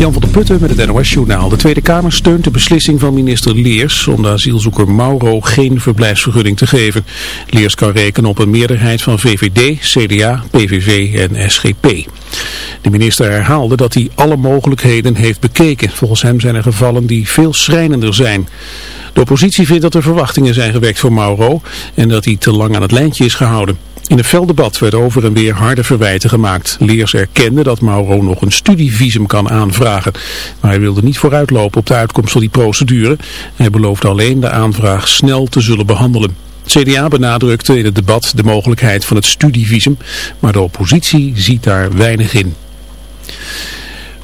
Jan van der Putten met het NOS-journaal. De Tweede Kamer steunt de beslissing van minister Leers om de asielzoeker Mauro geen verblijfsvergunning te geven. Leers kan rekenen op een meerderheid van VVD, CDA, PVV en SGP. De minister herhaalde dat hij alle mogelijkheden heeft bekeken. Volgens hem zijn er gevallen die veel schrijnender zijn. De oppositie vindt dat er verwachtingen zijn gewekt voor Mauro en dat hij te lang aan het lijntje is gehouden. In een fel debat werd over en weer harde verwijten gemaakt. Leers erkende dat Mauro nog een studievisum kan aanvragen. Maar hij wilde niet vooruitlopen op de uitkomst van die procedure. Hij beloofde alleen de aanvraag snel te zullen behandelen. CDA benadrukte in het debat de mogelijkheid van het studievisum, maar de oppositie ziet daar weinig in.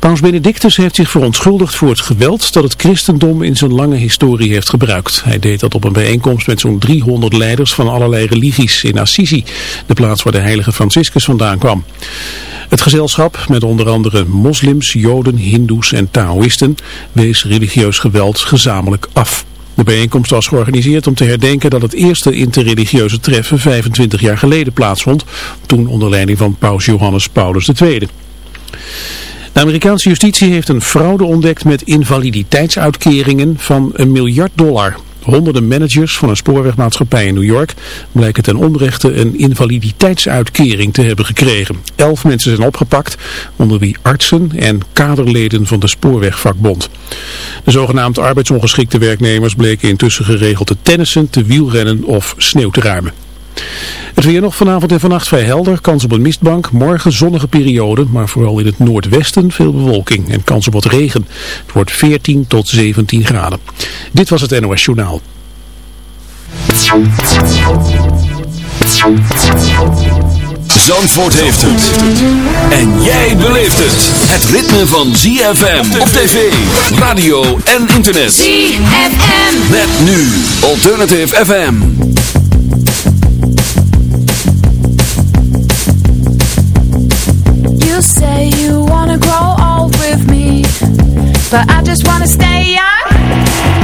Paus Benedictus heeft zich verontschuldigd voor het geweld dat het christendom in zijn lange historie heeft gebruikt. Hij deed dat op een bijeenkomst met zo'n 300 leiders van allerlei religies in Assisi, de plaats waar de heilige Franciscus vandaan kwam. Het gezelschap, met onder andere moslims, joden, hindoes en taoïsten, wees religieus geweld gezamenlijk af. De bijeenkomst was georganiseerd om te herdenken dat het eerste interreligieuze treffen 25 jaar geleden plaatsvond, toen onder leiding van paus Johannes Paulus II. De Amerikaanse justitie heeft een fraude ontdekt met invaliditeitsuitkeringen van een miljard dollar. Honderden managers van een spoorwegmaatschappij in New York blijken ten onrechte een invaliditeitsuitkering te hebben gekregen. Elf mensen zijn opgepakt, onder wie artsen en kaderleden van de spoorwegvakbond. De zogenaamd arbeidsongeschikte werknemers bleken intussen geregeld te tennissen, te wielrennen of sneeuw te ruimen. Het weer nog vanavond en vannacht vrij helder. Kans op een mistbank. Morgen zonnige periode, maar vooral in het noordwesten veel bewolking en kans op wat regen. Het wordt 14 tot 17 graden. Dit was het NOS Journaal. Zandvoort heeft het. En jij beleeft het. Het ritme van ZFM op tv, radio en internet. ZFM. Met nu Alternative FM. But I just wanna stay young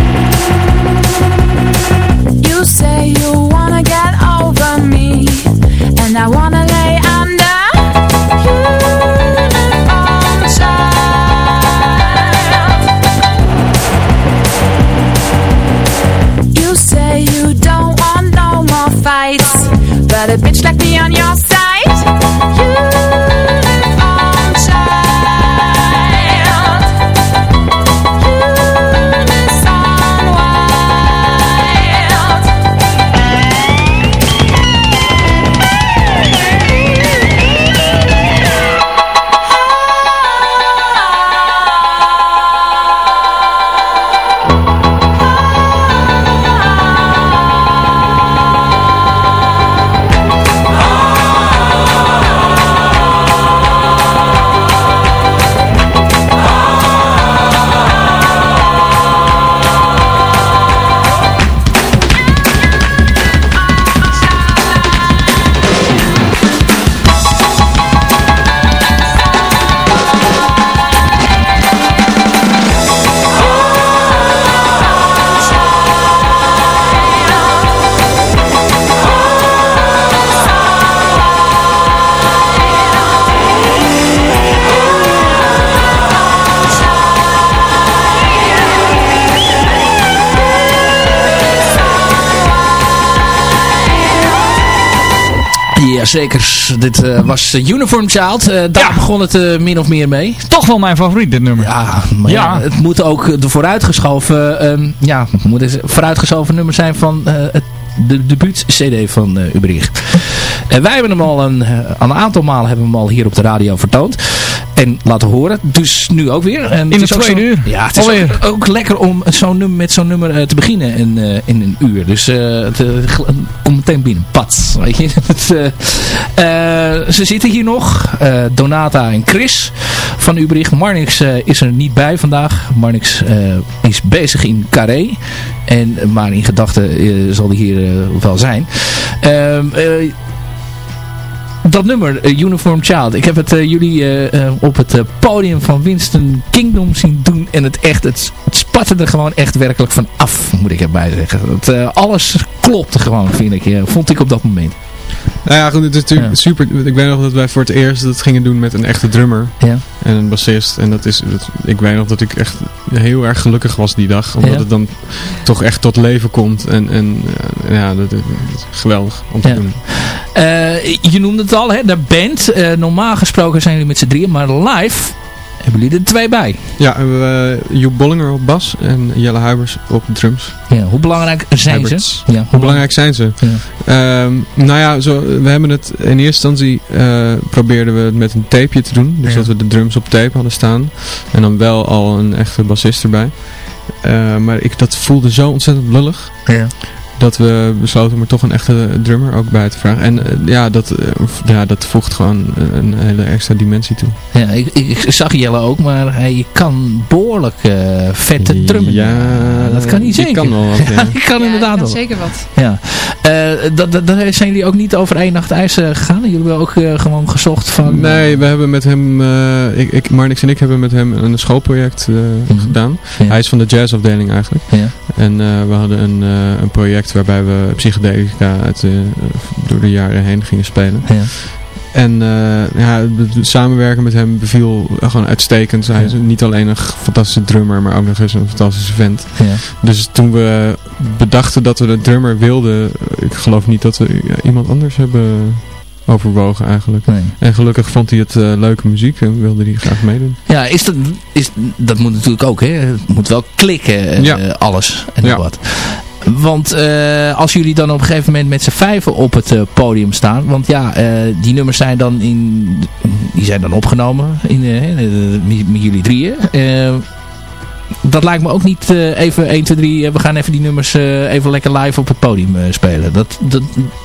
Jazeker, dit eh, was Uniform Child. Eh, daar Ja. begon het eh, min of meer mee. Toch wel mijn favoriet, dit nummer. Ja, maar ja, Ja. het moet ook de vooruitgeschoven, ehm, ja, het moet een vooruitgeschoven nummer zijn van het, de debuut-cd van uh. En wij hebben hem al een, een aantal malen hebben we hem al hier op de radio vertoond. En laten horen. Dus nu ook weer. En In ook tweede uur. Ja, het is Alweer. ook, ook lekker om zo'n nummer, met zo'n nummer eh, te beginnen in, eh, in een uur. Dus eh het komt meteen binnen. Pat. Weet je. Ze zitten hier nog. Donata en Chris van Ubricht. Marnix is er niet bij vandaag. Marnix is bezig in Carré. En, maar in gedachten zal hij hier wel zijn. Dat nummer, eh, Uniform Child. Ik heb het eh, jullie eh, op het podium van Winston Kingdom zien doen. En het echt, het, het spatte er gewoon echt werkelijk van af, moet ik erbij zeggen. Alles klopte gewoon, vind ik, vond ik op dat moment. Nou ja, goed, het is natuurlijk Ja. super. Ik weet nog dat wij voor het eerst dat gingen doen met een echte drummer Ja. en een bassist. En dat is, dat, ik weet nog dat ik echt heel erg gelukkig was die dag. Omdat Ja. het dan toch echt tot leven komt. En, en eh, ja, dat, is geweldig om te Ja. doen. Eh, je noemde het al, hè, de band. Eh, normaal gesproken zijn jullie met z'n drieën, maar live hebben jullie er twee bij. Ja, en we, uh, Joep Bollinger op bas en Jelle Huibers op drums. Ja, hoe belangrijk zijn Huiberts. ze? Ja, Hoe belangrijk zijn ze? Ja. Ehm, nou ja, zo, we hebben het in eerste instantie eh, probeerden we het met een tapeje te doen. Dus Ja. dat we de drums op tape hadden staan. En dan wel al een echte bassist erbij. Eh, maar ik, dat voelde zo ontzettend lullig. Ja. Dat we besloten om er toch een echte drummer ook bij te vragen. En eh, ja, dat, eh, ja, dat voegt gewoon een hele extra dimensie toe. Ja, ik, ik, zag Jelle ook, maar hij kan behoorlijk eh, vette drummen. Ja, dat kan niet zeker. kan wel wat, ja. ik kan Ja, inderdaad ik kan wel. zeker wat. Ja. Eh, dat, dat, daar zijn jullie ook niet over één nacht ijs eh, gegaan? Jullie hebben ook eh, gewoon gezocht van... Nee, we hebben met hem, eh, ik, ik, Marnix en ik hebben met hem een schoolproject eh, Mhm. gedaan. Ja. Hij is van de jazzafdeling eigenlijk. Ja. En eh, we hadden een, eh, een project waarbij we psychedelica uit de, door de jaren heen gingen spelen. Ja. En eh, ja, samenwerken met hem beviel gewoon uitstekend. Hij is niet alleen een fantastische drummer, maar ook nog eens een fantastische vent. Ja. Dus toen we bedachten dat we de drummer wilden, eh, ik geloof niet dat we iemand anders hebben overwogen eigenlijk. Nee. En gelukkig vond hij het eh, leuke muziek en wilde hij graag meedoen. Ja, is dat, is, dat moet natuurlijk ook, hè. Het moet wel klikken, eh, Ja. alles en Ja. wat. Want eh, als jullie dan op een gegeven moment met z'n vijven op het eh, podium staan. Want ja, eh, die nummers zijn dan in, die zijn dan opgenomen in, met, jullie drieën. Dat lijkt me ook niet even 1, 2, 3, eh, we gaan even die nummers even lekker live op het podium spelen. Dat, dat,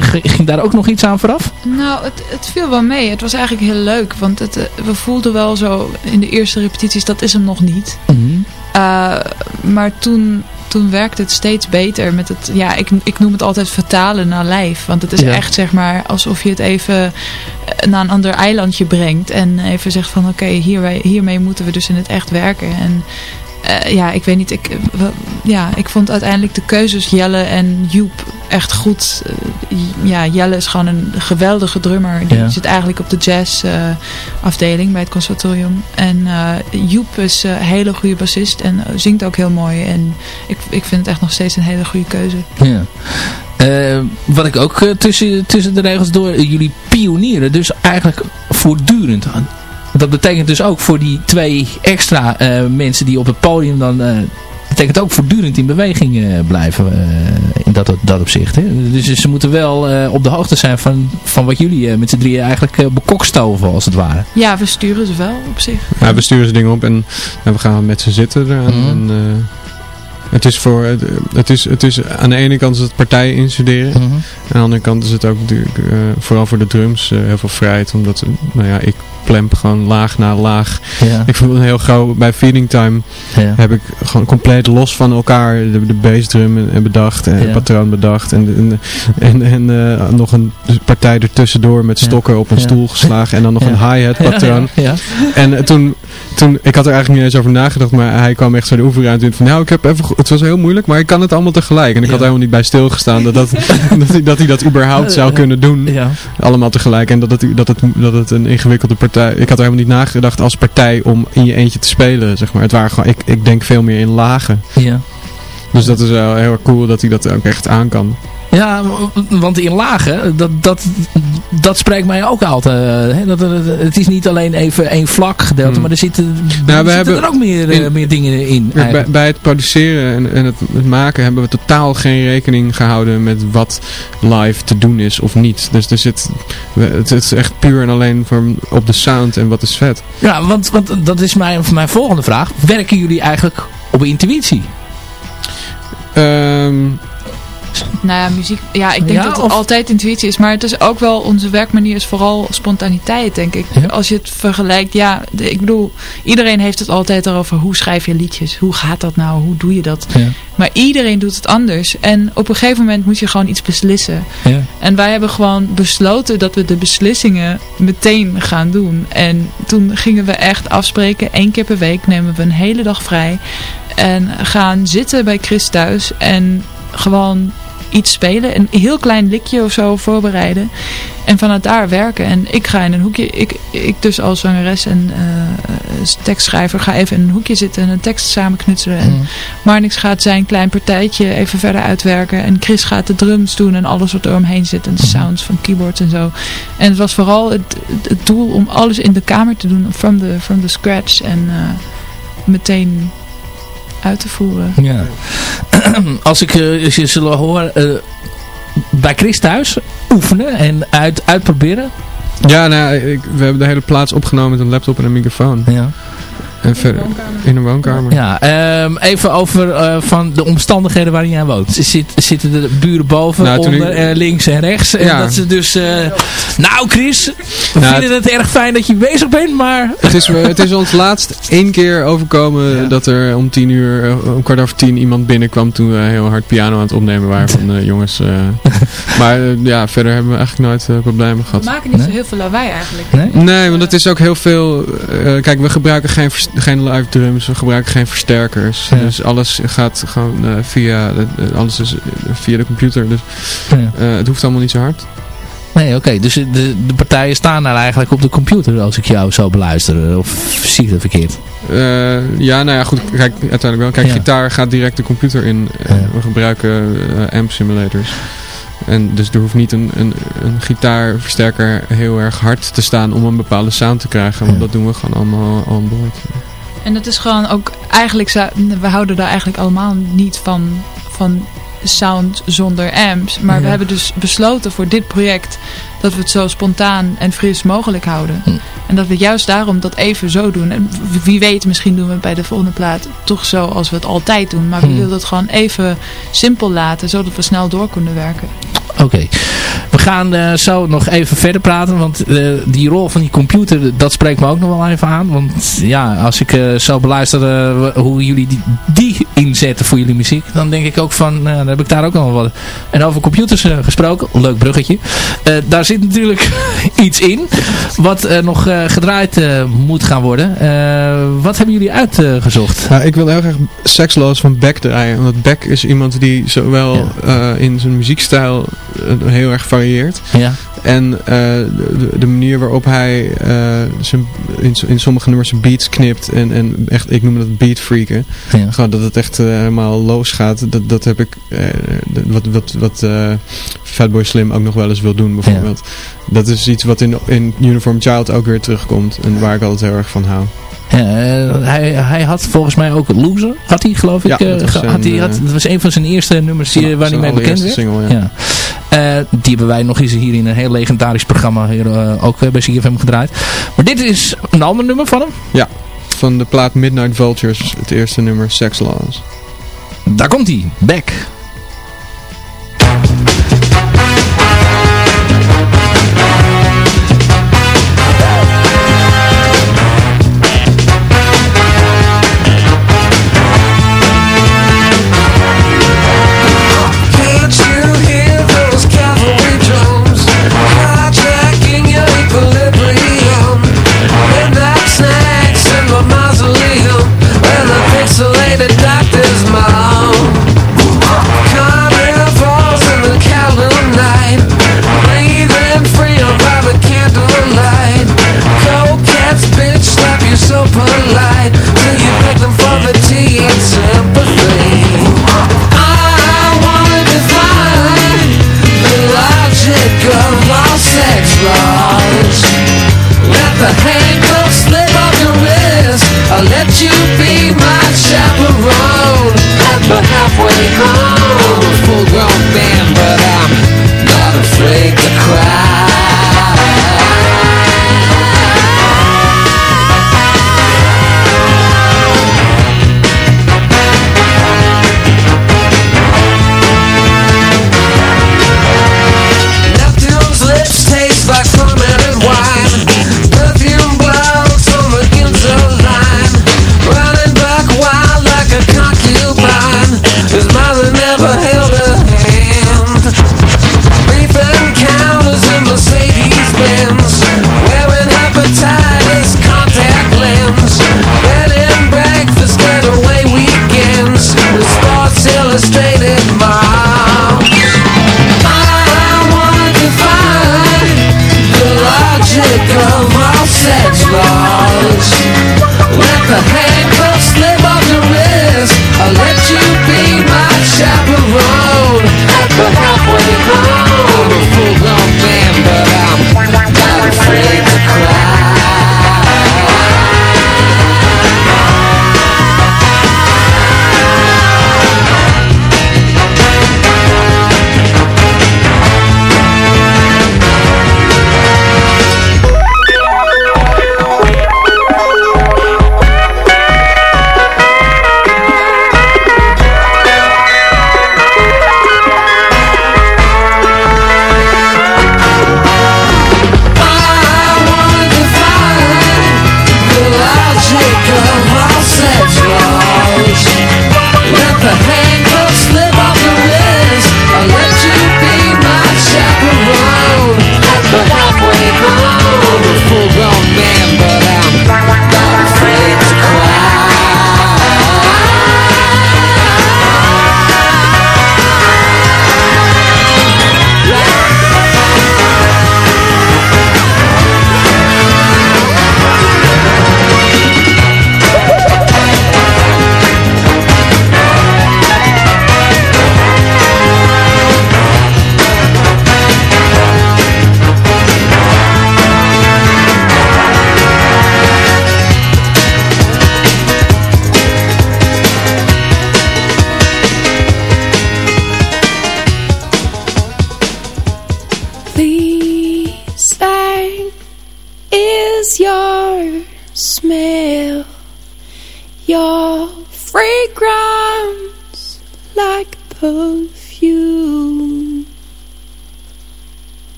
ging daar ook nog iets aan vooraf? Nou, het, het viel wel mee. Het was eigenlijk heel leuk. Want het, we voelden wel zo in de eerste repetities, dat is hem nog niet. Uh, maar toen, toen werkte het steeds beter met het, ja, ik, ik noem het altijd vertalen naar lijf. Want het is Ja. echt zeg maar alsof je het even eh, naar een ander eilandje brengt. En even zegt van oké, hiermee, hiermee moeten we dus in het echt werken. En eh, ja, ik weet niet, ik, wel- ja, ik vond uiteindelijk de keuzes Jelle en Joep echt goed. Eh, ja, Jelle is gewoon een geweldige drummer. Die Ja. zit eigenlijk op de jazz eh, afdeling bij het conservatorium. En eh, Joep is eh, een hele goede bassist en eh, zingt ook heel mooi. En ik, ik vind het echt nog steeds een hele goede keuze. Ja. Eh, wat ik ook eh, tussen, tussen de regels door, eh, jullie pionieren dus eigenlijk voortdurend. Dat betekent dus ook voor die twee extra eh, mensen die op het podium dan... eh betekent ook voortdurend in beweging eh, blijven eh, in dat, dat opzicht. Hè? Dus ze moeten wel eh, op de hoogte zijn van, van wat jullie eh, met z'n drieën eigenlijk eh, bekokstoven als het ware. Ja, we sturen ze wel op zich. Ja, we sturen ze dingen op en, en we gaan met z'n zitten eraan. Mhm. En, eh, het is voor, het, het is, het is, aan de ene kant is het partijen instuderen. Mhm. Aan de andere kant is het ook natuurlijk, eh, vooral voor de drums, eh, heel veel vrijheid. Omdat, nou ja, ik plemp gewoon laag na laag. Ja. Ik voel het heel gauw, bij Feeding Time Ja. heb ik gewoon compleet los van elkaar de, de bassdrum en, bedacht. En Ja. het patroon bedacht. En, en, en, en eh, nog een partij ertussendoor met stokken op een stoel geslagen. En dan nog een hi-hat patroon. En toen, toen, ik had er eigenlijk niet eens over nagedacht, maar hij kwam echt zo de oever uit. En van, nou, ik heb even, het was heel moeilijk, maar ik kan het allemaal tegelijk. En ik had Ja. helemaal niet bij stilgestaan dat, dat, dat, hij, dat hij dat überhaupt zou kunnen doen. Ja. Allemaal tegelijk. En dat het, dat, het, dat het een ingewikkelde partij... Ik had er helemaal niet nagedacht als partij om in je eentje te spelen, zeg maar. Het waren gewoon, ik, ik denk veel meer in lagen. ja. Dus dat is wel heel erg cool dat hij dat ook echt aan kan. Ja, want in lagen, dat, dat, dat spreekt mij ook altijd. Hè? Dat, het is niet alleen even één vlak gedeelte, Hmm. maar er zitten, er, we zitten hebben er ook meer, eh, in- meer dingen in. Bij, het produceren en, en het, het maken hebben we totaal geen rekening gehouden met wat live te doen is of niet. Dus er zit, het, het is echt puur en alleen voor, op de sound en wat is vet. Ja, want, want dat is mijn, mijn volgende vraag. Werken jullie eigenlijk op intuïtie? Ehm, Nou ja, muziek. Ja, ik denk Ja, dat het of- altijd intuïtie is. Maar het is ook wel, onze werkmanier is vooral spontaniteit, denk ik. Ja. Als je het vergelijkt, ja, ik bedoel, iedereen heeft het altijd erover hoe schrijf je liedjes? Hoe gaat dat nou? Hoe doe je dat? Ja. Maar iedereen doet het anders. En op een gegeven moment moet je gewoon iets beslissen. Ja. En wij hebben gewoon besloten dat we de beslissingen meteen gaan doen. En toen gingen we echt afspreken. één keer per week nemen we een hele dag vrij. En gaan zitten bij Chris thuis. En gewoon iets spelen. Een heel klein likje of zo voorbereiden. En vanuit daar werken. En ik ga in een hoekje, ik, ik dus als zangeres en uh, tekstschrijver ga even in een hoekje zitten en een tekst samen knutselen. En mm. Marnix gaat zijn klein partijtje even verder uitwerken. En Chris gaat de drums doen en alles wat er omheen zit. En de mhm. sounds van keyboards en zo. En het was vooral het, het doel om alles in de kamer te doen from the, from the scratch. En uh, meteen uit te voeren. Ja. Als ik uh, je zullen horen uh, bij Chris thuis oefenen en uit, uitproberen. Ja, nou, ik, we hebben de hele plaats opgenomen met een laptop en een microfoon. Ja. En verder in een woonkamer. Ja, um, even over uh, van de omstandigheden waarin jij woont. Zit, zitten de buren boven, nou, onder, uh, links en rechts. En dat ze dus... Uh, nou Chris, we nou, vinden het, erg fijn dat je bezig bent, maar... Het is, het is ons laatst één keer overkomen ja. dat er om tien uur, om kwart over tien iemand binnenkwam toen we heel hard piano aan het opnemen waren van jongens. maar ja, verder hebben we eigenlijk nooit problemen gehad. We maken niet zo heel veel lawaai eigenlijk. Nee, nee want het is ook heel veel... kijk, we gebruiken geen geen live drums, we gebruiken geen versterkers. Dus alles gaat gewoon uh, via, uh, alles is via de computer. Dus ja. het hoeft allemaal niet zo hard. Nee, oké. Dus de, de partijen staan daar eigenlijk op de computer als ik jou zo beluister. Of zie ik dat verkeerd? ja, nou ja, goed. Kijk, uiteindelijk wel. Kijk, gitaar gaat direct de computer in. We gebruiken amp simulators. En dus er hoeft niet een, een, een gitaarversterker heel erg hard te staan om een bepaalde sound te krijgen. Want dat doen we gewoon allemaal on board. En dat is gewoon ook, eigenlijk, we houden daar eigenlijk allemaal niet van, van sound zonder amps. Maar we hebben dus besloten voor dit project dat we het zo spontaan en fris mogelijk houden. Hm. En dat we juist daarom dat even zo doen. En wie weet, misschien doen we het bij de volgende plaat toch zo als we het altijd doen. Maar we hm. willen het gewoon even simpel laten, zodat we snel door kunnen werken. Oké. We gaan uh, zo nog even verder praten. Want uh, die rol van die computer, dat spreekt me ook nog wel even aan. Want ja, als ik uh, zo beluister hoe jullie die, die, inzetten voor jullie muziek. Dan denk ik ook van, dan heb ik daar ook nog wel wat. En over computers gesproken, leuk bruggetje. daar zit natuurlijk iets in. Wat nog gedraaid moet gaan worden. wat hebben jullie uitgezocht? Ja, ik wil heel graag Sexloos van Beck draaien. Want Beck is iemand die zowel in zijn muziekstijl heel erg varieert. Ja. En uh, de, de, manier waarop hij uh, zijn, in, in sommige nummers zijn beats knipt en, en echt, ik noem dat beat freaken. Ja. Gewoon dat het echt uh, helemaal los gaat. Dat, dat heb ik, wat, wat, wat Fatboy Slim ook nog wel eens wil doen bijvoorbeeld. Ja. Dat is iets wat in, in Uniform Child ook weer terugkomt en waar ik altijd heel erg van hou. Uh, hij, hij had volgens mij ook Loser, had hij geloof ik. Ja, dat, was had hij, had, dat was een van zijn eerste nummers die, waar hij mee bekend werd. Single, ja. Uh, die hebben wij nog eens hier in een heel legendarisch programma hier, uh, ook bij CFM gedraaid. Maar dit is een ander nummer van hem. Ja, van de plaat Midnight Vultures, het eerste nummer Sex Laws. Daar komt hij, Back.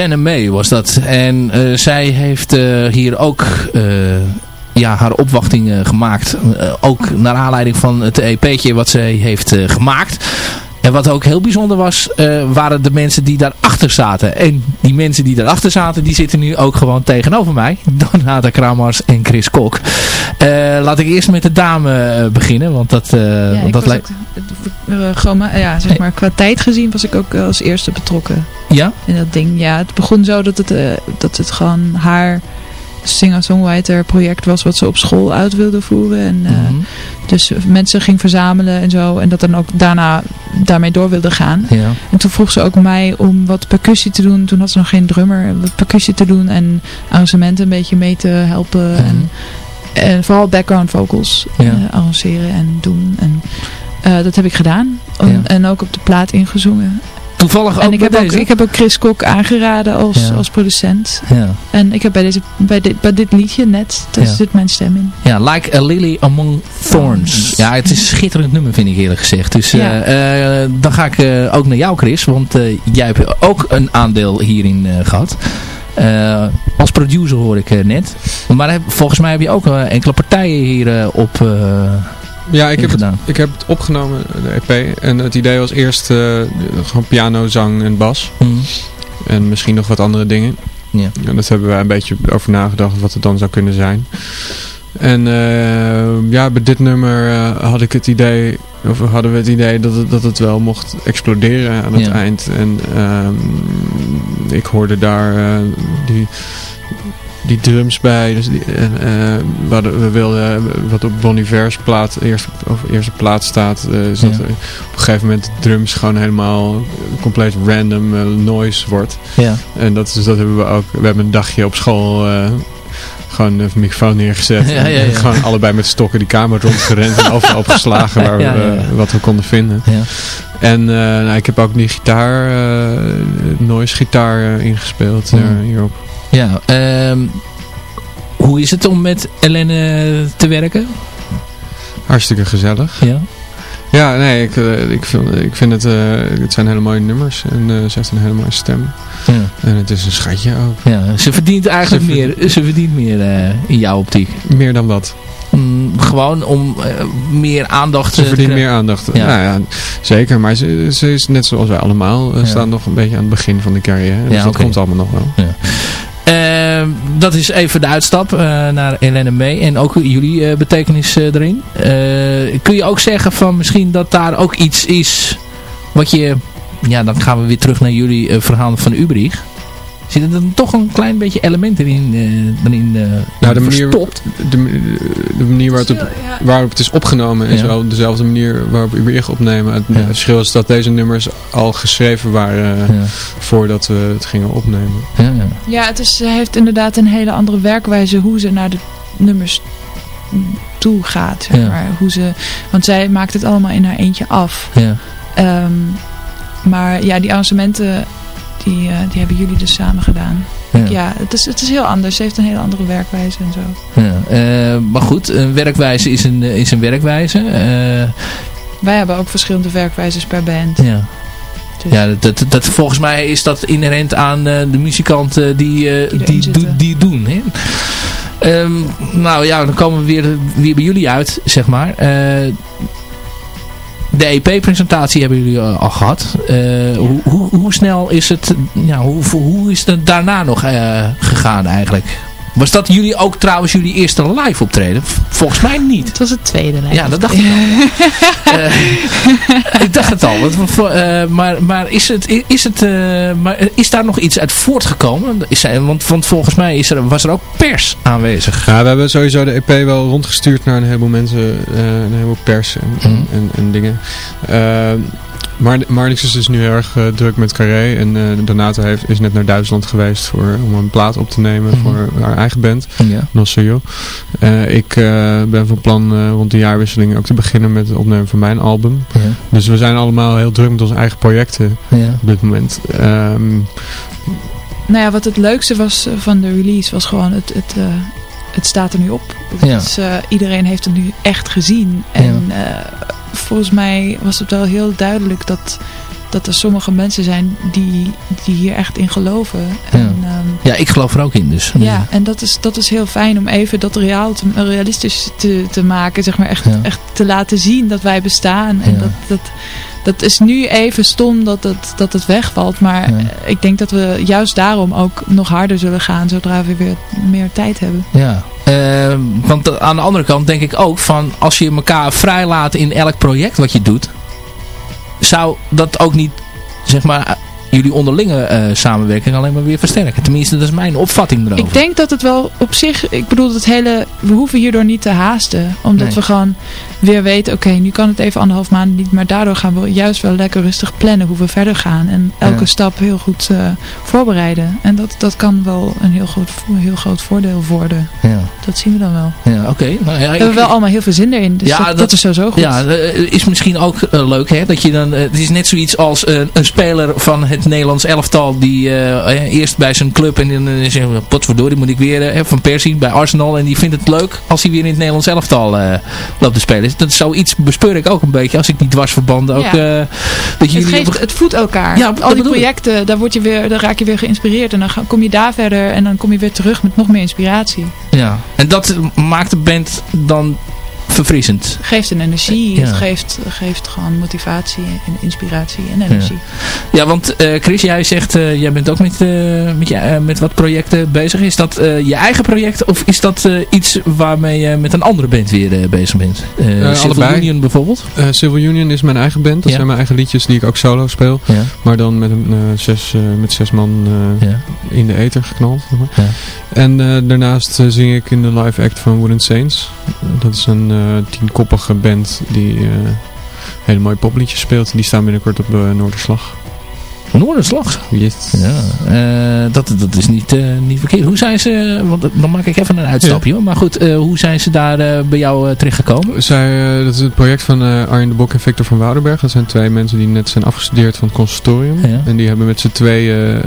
Elena May was dat. En eh, zij heeft eh, hier ook eh, ja, haar opwachting eh, gemaakt. Ook naar aanleiding van het EP'tje wat zij heeft gemaakt. En wat ook heel bijzonder was, eh, waren de mensen die daarachter zaten. En die mensen die daarachter zaten, die zitten nu ook gewoon tegenover mij. Donata Kramers en Chris Kok. Eh, laat ik eerst met de dame eh, beginnen, want dat, eh, Ja, dat lijkt... gewoon ja, zeg maar, qua tijd gezien was ik ook als eerste betrokken Ja? in dat ding. Ja, het begon zo dat het, dat het gewoon haar singer-songwriter project was wat ze op school uit wilde voeren. En Mhm. Dus mensen ging verzamelen en zo. En dat dan ook daarna daarmee door wilde gaan. ja. En toen vroeg ze ook mij om wat percussie te doen. Toen had ze nog geen drummer. Wat percussie te doen en arrangementen een beetje mee te helpen. En, en vooral background vocals Ja. eh, arrangeren en doen. En eh, dat heb ik gedaan. Ja. en ook op de plaat ingezongen. Toevallig ook en ik bij heb, ook, deze. ik heb ook Chris Kok aangeraden als, Ja. als producent. Ja. En ik heb bij, deze, bij, dit, bij dit liedje net, daar Ja. zit mijn stem in. Ja, Like a Lily Among Thorns. Ja, het is een schitterend nummer vind ik eerlijk gezegd. Dus eh, eh, dan ga ik eh, ook naar jou Chris. Want jij hebt ook een aandeel hierin eh, gehad. Eh, als producer hoor ik net. Maar heb- volgens mij heb je ook enkele partijen hier op Ja, ik heb, het, ik heb het opgenomen, de EP. En het idee was eerst eh, gewoon piano, zang en bas. Hm. En misschien nog wat andere dingen. Ja. En dat hebben we een beetje over nagedacht wat het dan zou kunnen zijn. En ja, bij dit nummer had ik het idee, of hadden we het idee dat het, dat het wel mocht exploderen aan het eind. En ehm, ik hoorde daar die die drums bij. Dus die, uh, we, we, wilden wat op Bon Iver's plaat, eerst, of eerste plaat staat, is dat op een gegeven moment de drums gewoon helemaal compleet random noise wordt. Ja. En dat, dus dat hebben we ook. We hebben een dagje op school gewoon een microfoon neergezet. Ja, ja, en gewoon allebei met stokken die kamer rondgerend en overal opgeslagen waar we, wat we konden vinden. En nou, ik heb ook die gitaar, noise gitaar ingespeeld hierop. Ja, um, hoe is het om met Helene te werken? Hartstikke gezellig. Ja. Ja, nee, ik, uh, ik, vind, ik vind het, uh, het zijn hele mooie nummers en uh, ze heeft een hele mooie stem. Ja. En het is een schatje ook. Ja, ze verdient eigenlijk ze meer, ze verdient meer in jouw optiek. Meer dan wat? Mm, gewoon om meer aandacht te Ze verdient meer aandacht. Ja. Nou ja, zeker. Maar ze, ze is net zoals wij allemaal. Ja. staan nog een beetje aan het begin van de carrière. Dus ja, dat komt allemaal nog wel. Ja. Ehm, dat is even de uitstap uh, naar Helene May en ook jullie uh, betekenis uh, erin. kun je ook zeggen van misschien dat daar ook iets is wat je... Ja, dan gaan we weer terug naar jullie verhaal van Ubrich zit er dan toch een klein beetje elementen in, uh, erin uh, nou, de manier, de, de, manier waarop het, waarop het is opgenomen is wel dezelfde manier waarop we weer opnemen. Het, ja. verschil is dat deze nummers al geschreven waren ja. voordat we het gingen opnemen. Ja, ja. het is, heeft inderdaad een hele andere werkwijze hoe ze naar de nummers toe gaat. Zeg maar. hoe ze, want zij maakt het allemaal in haar eentje af. Ja. Um, maar ja, die arrangementen die, uh, die hebben jullie dus samen gedaan. Ja, ja het, is, het is heel anders. Ze heeft een hele andere werkwijze en zo. Ja, uh, maar goed, een werkwijze is een, is een werkwijze. Uh, Wij hebben ook verschillende werkwijzes per band. Ja. Dus. Ja, dat, dat, volgens mij is dat inherent aan de muzikanten die, die, die, die doen. Hè? Um, nou ja, dan komen we weer, weer bij jullie uit, zeg maar de EP-presentatie hebben jullie eh, al gehad. Uh, hoe, hoe, hoe, snel is het, ja, hoe, hoe is het daarna nog uh, gegaan eigenlijk? Was dat jullie ook trouwens jullie eerste live optreden? Volgens mij niet. Het was het tweede live. Ja, dat dacht ik al. uh, ik dacht het al. Uh, maar maar, is, het, is, het, uh, maar is daar nog iets uit voortgekomen? Is, want, want volgens mij is er, was er ook pers aanwezig. Ja, we hebben sowieso de EP wel rondgestuurd naar een heleboel mensen. een heleboel pers en, mm. en, en, dingen. Maar Marnix is dus nu heel erg uh, druk met Carré. En uh, Donata heeft, is net naar Duitsland geweest voor, om een plaat op te nemen mm -hmm. voor haar eigen band. Ja. Nosso. Uh, ik ben van plan rond de jaarwisseling ook te beginnen met het opnemen van mijn album. Ja. Dus we zijn allemaal heel druk met onze eigen projecten ja. op dit moment. Um, nou ja, wat het leukste was van de release was gewoon het... het het staat er nu op. Ja. Dus, iedereen heeft het nu echt gezien. En ja volgens mij was het wel heel duidelijk dat, dat er sommige mensen zijn die, die hier echt in geloven. Ja. En, um, ja, ik geloof er ook in dus. Ja, en dat is, dat is heel fijn om even dat reaal te, realistisch te, te maken. Zeg maar echt, ja. echt te laten zien dat wij bestaan. En dat, dat, dat is nu even stom dat het, dat het wegvalt. Maar ik denk dat we juist daarom ook nog harder zullen gaan zodra we weer meer tijd hebben. Ja, uh, want aan de andere kant denk ik ook van als je elkaar vrijlaat in elk project wat je doet. Zou dat ook niet zeg maar jullie onderlinge uh, samenwerking alleen maar weer versterken. Tenminste, dat is mijn opvatting erover. Ik denk dat het wel op zich, ik bedoel het hele, we hoeven hierdoor niet te haasten. Omdat nee. we gewoon weer weten, oké, okay, nu kan het even anderhalf maand niet. Maar daardoor gaan we juist wel lekker rustig plannen hoe we verder gaan. En elke ja. stap heel goed uh, voorbereiden. En dat, dat kan wel een heel groot, heel groot voordeel worden. Ja. Dat zien we dan wel. Ja, oké. Okay. Nou, ja, we hebben wel allemaal heel veel zin erin. Dus ja, dat, dat, dat is sowieso goed. Ja, is misschien ook uh, leuk hè. Dat je dan, het is net zoiets als een speler van het Nederlands elftal die uh, eerst bij zijn club en dan uh, zegt potverdorie moet ik weer uh, van Persie bij Arsenal en die vindt het leuk als hij weer in het Nederlands elftal loopt te spelen. Dat zoiets bespeur ik ook een beetje als ik die dwarsverbanden ook... Ja. dat jullie het, geeft, het voedt elkaar. Ja, Al die projecten, daar, word je weer, daar raak je weer geïnspireerd en dan kom je daar verder en dan kom je weer terug met nog meer inspiratie. Ja, en dat maakt de band dan verfrissend. Geeft een energie. Het geeft, geeft gewoon motivatie en inspiratie en energie. Ja, ja want Chris, jij zegt, jij bent ook met, met, je, met wat projecten bezig. Is dat je eigen project of is dat iets waarmee je met een andere band weer bezig bent? Civil Union bijvoorbeeld? Civil Union is mijn eigen band. Dat zijn mijn eigen liedjes die ik ook solo speel. Maar dan met, een, zes, met zes man in de ether geknald. En daarnaast zing ik in de live act van Wooden Saints. Dat is een tienkoppige band die hele mooie popliedjes speelt. Die staan binnenkort op Noorderslag. Noorderslag? Yes. Ja, uh, dat, dat is niet, uh, niet verkeerd. Hoe zijn ze, want dan maak ik even een uitstapje. Ja. Maar goed, uh, hoe zijn ze daar bij jou terechtgekomen? Zij, dat is het project van Arjen de Bok en Victor van Woudenberg. Dat zijn twee mensen die net zijn afgestudeerd van het consultorium. Ja. En die hebben met z'n tweeën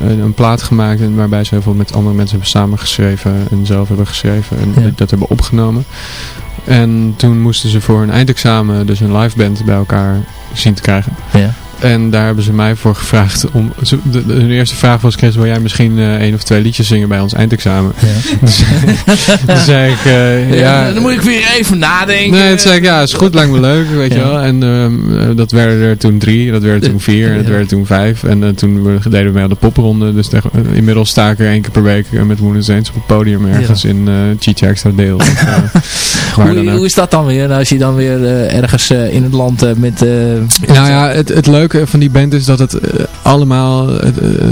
een plaat gemaakt. En waarbij ze heel veel met andere mensen hebben samengeschreven. En zelf hebben geschreven. En ja. dat hebben opgenomen. En toen moesten ze voor een eindexamen dus een live band bij elkaar zien te krijgen. Ja. En daar hebben ze mij voor gevraagd om... De, de, eerste vraag was, Chris, wil jij misschien uh, één of twee liedjes zingen bij ons eindexamen? Ja. dus, dus zei ik, uh, ja, ja, Dan moet ik weer even nadenken. Nee, toen zei ik, ja, is goed, lijkt me leuk, weet je wel. En uh, dat werden er toen drie, dat werden toen vier, en dat werden toen vijf. En toen deden we mee aan de popronde. Dus inmiddels sta ik er één keer per week met Moon Saints op het podium ergens in uh, Chicha Extra Deel. hoe, hoe, is dat dan weer, als je dan weer ergens in het land met... nou ja, het, het leuke van die band is dat het uh, allemaal uh,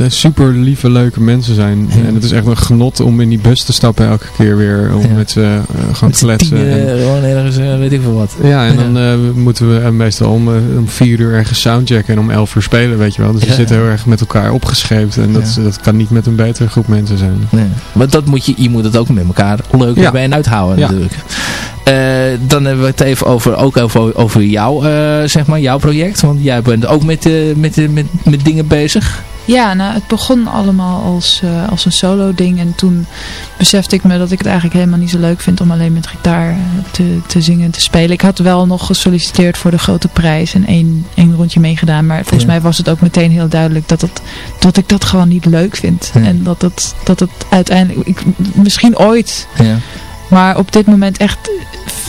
super lieve, leuke mensen zijn. En het is echt een genot om in die bus te stappen elke keer weer. Om met ze gewoon te kletsen. gewoon ergens, weet ik veel wat. Ja, en dan moeten we meestal om, om vier uur ergens soundchecken en om elf uur spelen, weet je wel. Dus we zitten heel erg met elkaar opgescheept. En dat, dat kan niet met een betere groep mensen zijn. Nee. Maar dat moet je, je moet het ook met elkaar leuk hebben en uithouden natuurlijk. Uh, dan hebben we het even over, ook over, over jou, uh, zeg maar, jouw project. Want jij bent ook met, uh, met, met, met dingen bezig. Ja, nou, het begon allemaal als, als een solo ding. En toen besefte ik me dat ik het eigenlijk helemaal niet zo leuk vind om alleen met gitaar te, te zingen en te spelen. Ik had wel nog gesolliciteerd voor de grote prijs en één, één rondje meegedaan. Maar volgens mij was het ook meteen heel duidelijk dat, het, dat ik dat gewoon niet leuk vind. En dat het, dat het uiteindelijk, ik, misschien ooit... Ja maar op dit moment echt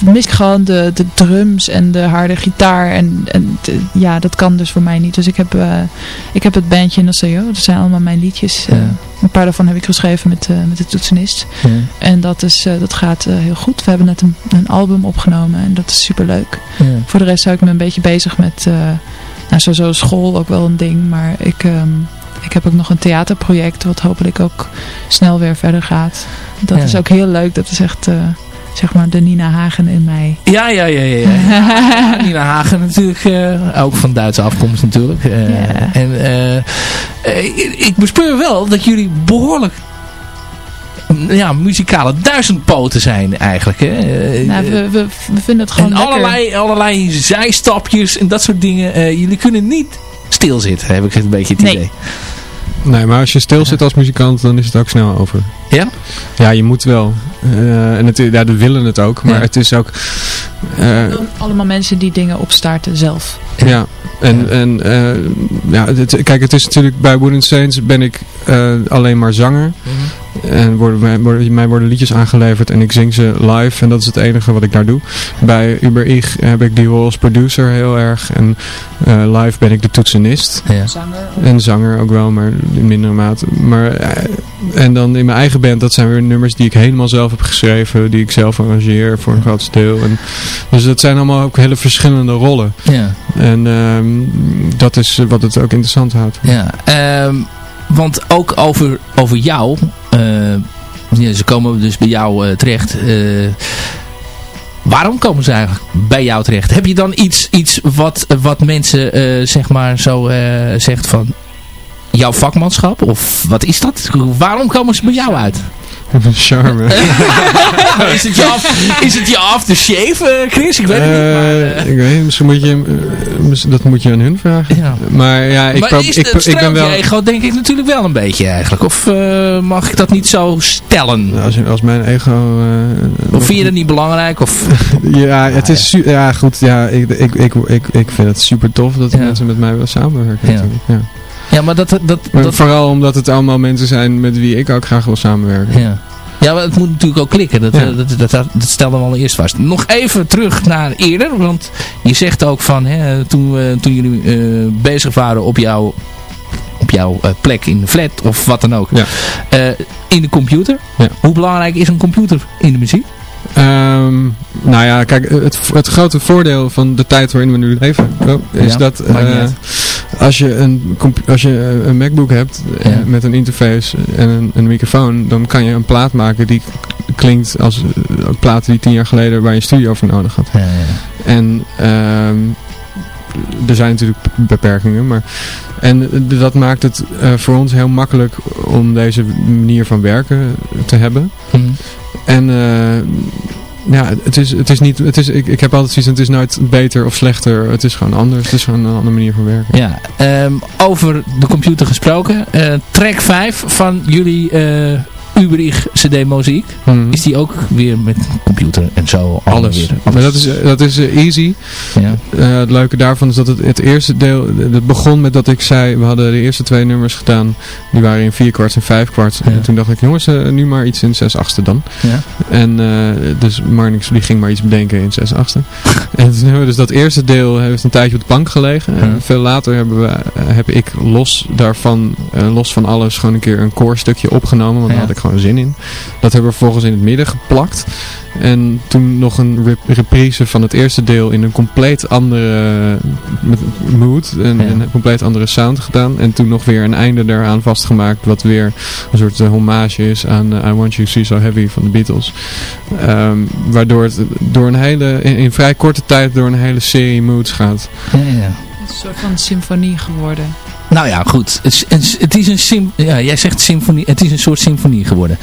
mis ik gewoon de, de drums en de harde gitaar. En, en ja, dat kan dus voor mij niet. Dus ik heb, uh, ik heb het bandje Naseo. Dat zijn allemaal mijn liedjes. Uh, een paar daarvan heb ik geschreven met, uh, met de toetsenist. Ja. En dat, is, dat gaat heel goed. We hebben net een, een album opgenomen. En dat is super leuk. Ja. Voor de rest hou ik me een beetje bezig met... nou, sowieso school ook wel een ding. Maar ik... Um, ik heb ook nog een theaterproject wat hopelijk ook snel weer verder gaat. Dat is ook heel leuk. Dat is echt... Uh, zeg maar de Nina Hagen in mij. Ja, ja, ja. ja, ja. Nina Hagen natuurlijk. Uh, ook van Duitse afkomst natuurlijk. Uh, yeah. En ik bespeur wel dat jullie behoorlijk ja, muzikale duizendpoten zijn eigenlijk. Hè? Nou, we, we, we, vinden het gewoon en allerlei, allerlei zijstapjes en dat soort dingen. jullie kunnen niet stilzitten, heb ik een beetje het nee. idee. Nee, maar als je stil zit als muzikant, dan is het ook snel over. Ja? Ja, je moet wel. Uh, en het, ja, we willen het ook, maar ja. het is ook... Uh, allemaal mensen die dingen opstarten zelf. Ja, en, en uh, ja, het, kijk, het is natuurlijk bij Wooden Saints ben ik alleen maar zanger. Mm -hmm. En worden mij, worden, mij worden liedjes aangeleverd en ik zing ze live. En dat is het enige wat ik daar doe. Bij Uber Ig heb ik die rol als producer heel erg. En uh, live ben ik de toetsenist. Ja. Zanger. En zanger ook wel, maar in mindere mate. Maar, uh, en dan in mijn eigen band, dat zijn weer nummers die ik helemaal zelf heb geschreven. Die ik zelf arrangeer voor een groot deel. En, dus dat zijn allemaal ook hele verschillende rollen. Ja. En um, dat is wat het ook interessant houdt. Ja, um, want ook over, over jou... Ja, ze komen dus bij jou uh, terecht. Uh, waarom komen ze eigenlijk bij jou terecht? Heb je dan iets, iets wat, wat mensen zeg maar zo zegt van jouw vakmanschap? Of wat is dat? Waarom komen ze bij jou uit? Charme. is, het je af, is het je aftershave, Chris? Ik weet het niet. Maar, uh, ik weet misschien moet je, uh, dat moet je aan hun vragen. Ja. Maar ja, ik, maar is, ik, ik ben wel... je ego denk ik natuurlijk wel een beetje eigenlijk. Of mag ik dat niet zo stellen? Nou, als, als mijn ego... of vind je dat niet belangrijk? Of... ja, het is... Ja, goed. Ja, ik, ik, ik, ik, ik vind het super tof dat mensen met mij willen samenwerken. Ja. Ja. Maar dat... dat, maar dat... Vooral omdat het allemaal mensen zijn met wie ik ook graag wil samenwerken. Ja. Ja, het moet natuurlijk ook klikken. Dat, dat, dat, dat, dat stelde we al eerst vast. Nog even terug naar eerder. Want je zegt ook van, hè, toen, toen jullie bezig waren op jouw op jouw plek in de flat of wat dan ook. Ja. in de computer. Ja. Hoe belangrijk is een computer in de muziek? Um, nou ja, kijk, het, het grote voordeel van de tijd waarin we nu leven, is dat uh, als je een, als je een MacBook hebt uh, met een interface en een, een, microfoon, dan kan je een plaat maken die klinkt als uh, platen die tien jaar geleden waar je een studio voor nodig had. Ja, en um, er zijn natuurlijk beperkingen, maar en dat maakt het voor ons heel makkelijk om deze manier van werken te hebben. Hmm. En uh, ja, het is, het is niet, het is, ik, ik heb altijd zoiets, het is nooit beter of slechter, het is gewoon anders, het is gewoon een andere manier van werken. Ja, um, over de computer gesproken, uh, track 5 van jullie uh, Uberich CD Muziek. Mhm. Is die ook weer met computer en zo? Alles. Weer, Maar dat is, dat is uh, easy. Ja. Uh, het leuke daarvan is dat het, het eerste deel, het begon met dat ik zei, we hadden de eerste twee nummers gedaan. Die waren in vier kwarts en vijf kwarts. Ja. En toen dacht ik, jongens, uh, nu maar iets in zes achtste dan. Ja. En dus Marnix die ging maar iets bedenken in zes achtste. en toen hebben we dus dat eerste deel heeft een tijdje op de bank gelegen. En veel later hebben we, heb ik los daarvan, los van alles, gewoon een keer een koorstukje opgenomen. Want dan had ik gewoon zin in. Dat hebben we vervolgens in het midden geplakt. En toen nog een reprise van het eerste deel in een compleet andere mood. En, een compleet andere sound gedaan. En toen nog weer een einde daaraan vastgemaakt. Wat weer een soort uh, hommage is aan uh, I Want You See So Heavy van de Beatles. Um, waardoor het door een hele, in, in, vrij korte tijd door een hele serie moods gaat. Ja, ja. Een soort van symfonie geworden. Nou ja, goed. Het, het, het is een sim ja, jij zegt symfonie. Het is een soort symfonie geworden.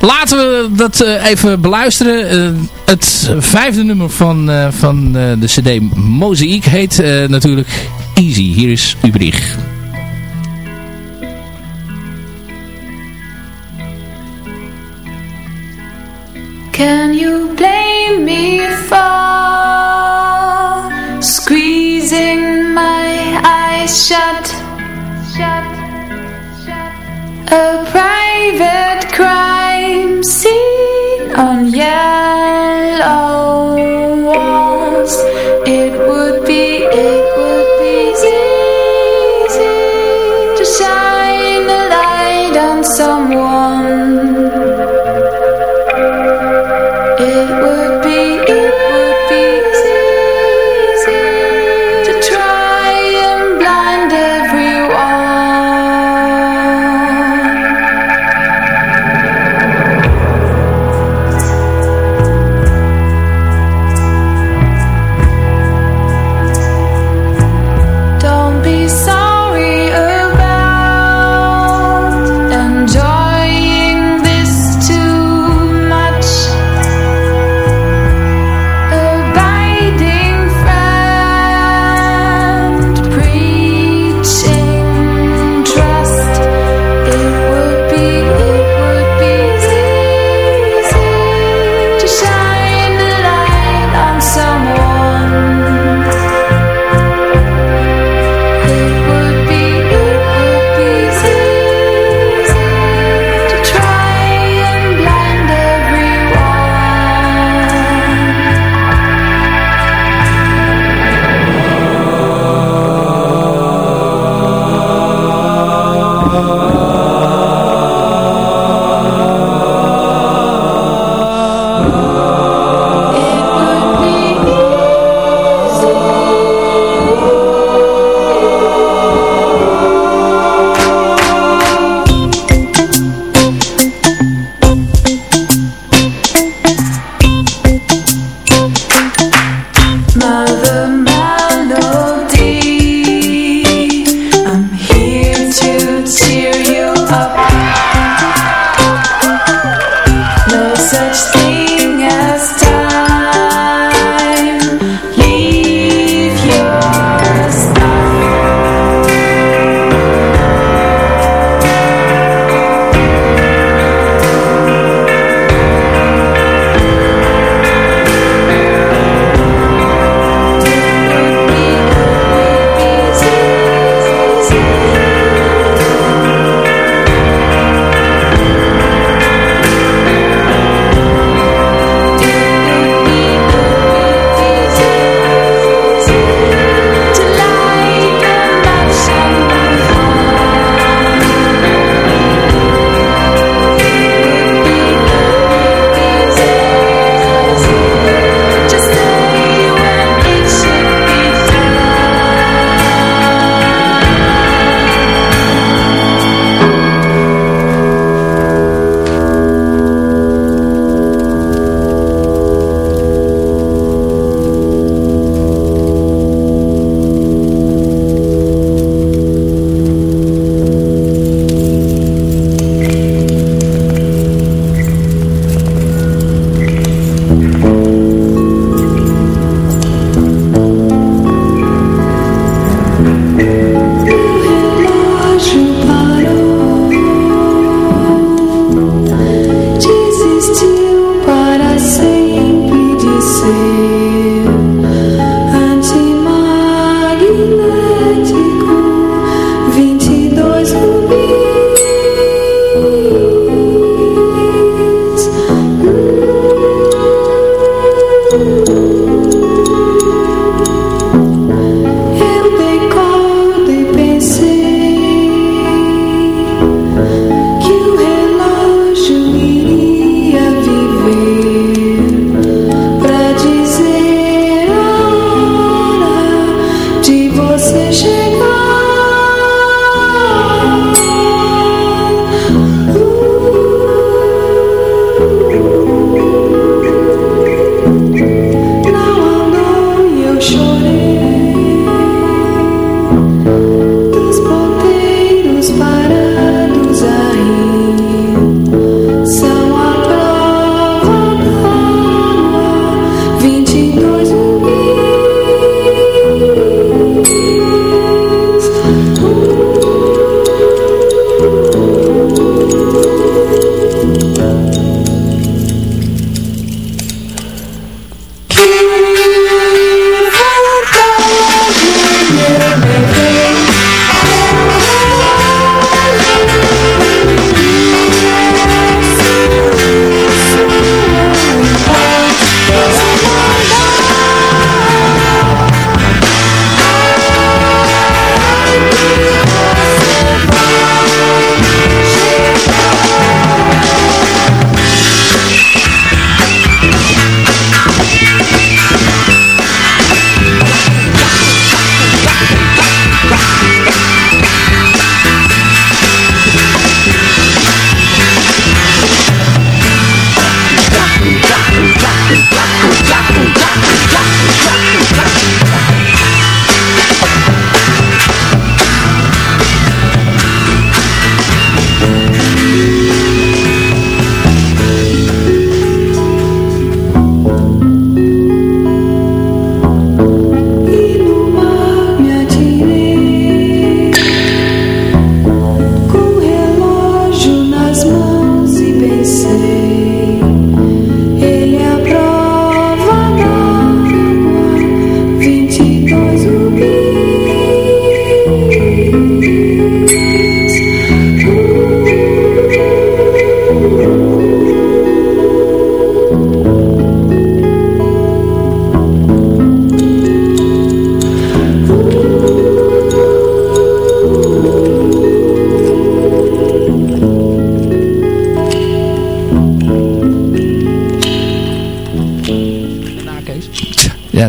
Laten we dat uh, even beluisteren. Uh, het vijfde nummer van, uh, van de cd Mozaïek heet natuurlijk Easy. Hier is Ubrich. Can you blame me for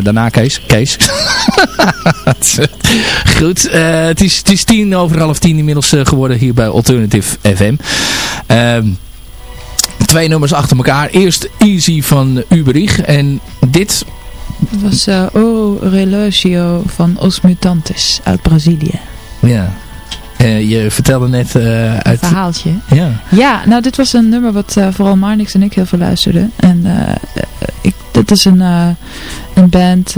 daarna Kees. Kees. Goed, het, is, het is tien over half tien inmiddels geworden hier bij Alternative FM. Ehm, twee nummers achter elkaar. Eerst Easy van Uberich en dit... Dat was uh, O Relogio van Os Mutantes uit Brazilië. Ja, uh, je vertelde net uh, uit... Een verhaaltje. Ja. ja, nou dit was een nummer wat uh, vooral Marnix en ik heel veel luisterden. En ik, dit is een, een band,